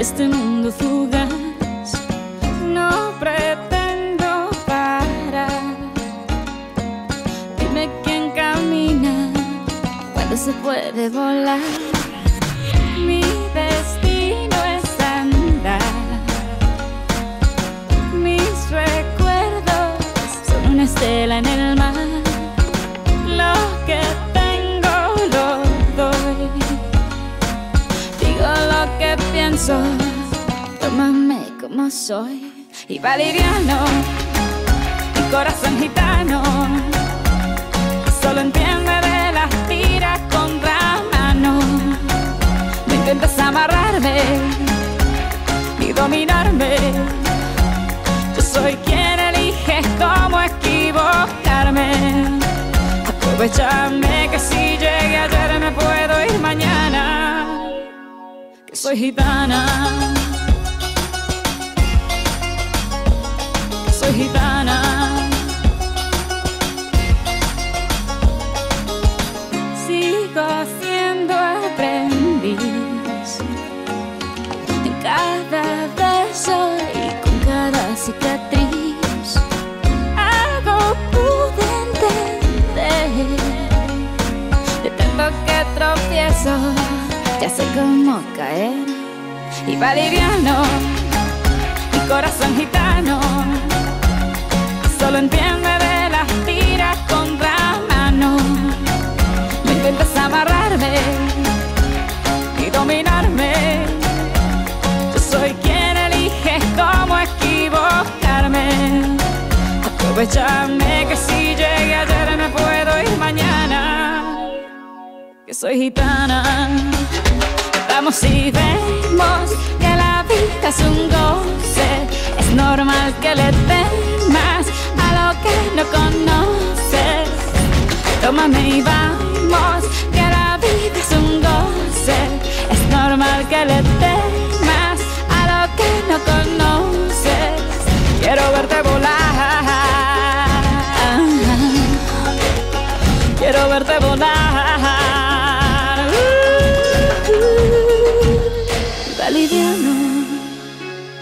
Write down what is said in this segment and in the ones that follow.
este mundo fugaz. No pretendo parar. Dime quién camina cuando se puede volar. Mi destino es andar. Mis recuerdos son una estela en el como soy. Y mi corazón gitano. Solo entiende de las tiras contra mano. No intentes amarrarme ni dominarme. Yo soy quien elige cómo equivocarme. Aprovechame que si llegué ayer me puedo ir mañana. Que soy gitana. Gitana. Sigo siendo aprendiz en cada beso y con cada cicatriz. Algo pude entender de tanto que tropiezo, ya sé cómo caer. Y va liviano, mi corazón gitano, solo entiende de las tiras contra mano. No intentes amarrarme y dominarme. Yo soy quien elige cómo equivocarme. Aprovechame que si llegué ayer me puedo ir mañana. Que soy gitana. Vamos y vemos que la vida es un goce. Es normal que le temas lo que no conoces. Tómame y vamos, que la vida es un goce. Es normal que le temas a lo que no conoces. Quiero verte volar. Quiero verte volar. Va liviano,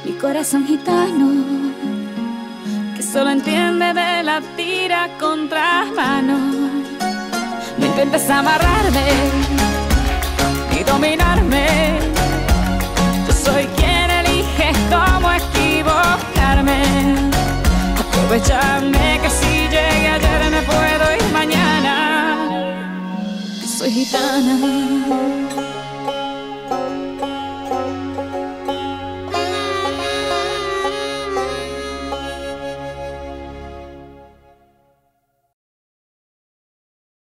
mi corazón gitano que solo entiende de la tira contra mano. No intentes amarrarme ni dominarme. Yo soy quien elige cómo equivocarme. Aprovechame que si llegué ayer me puedo ir mañana. Que soy gitana.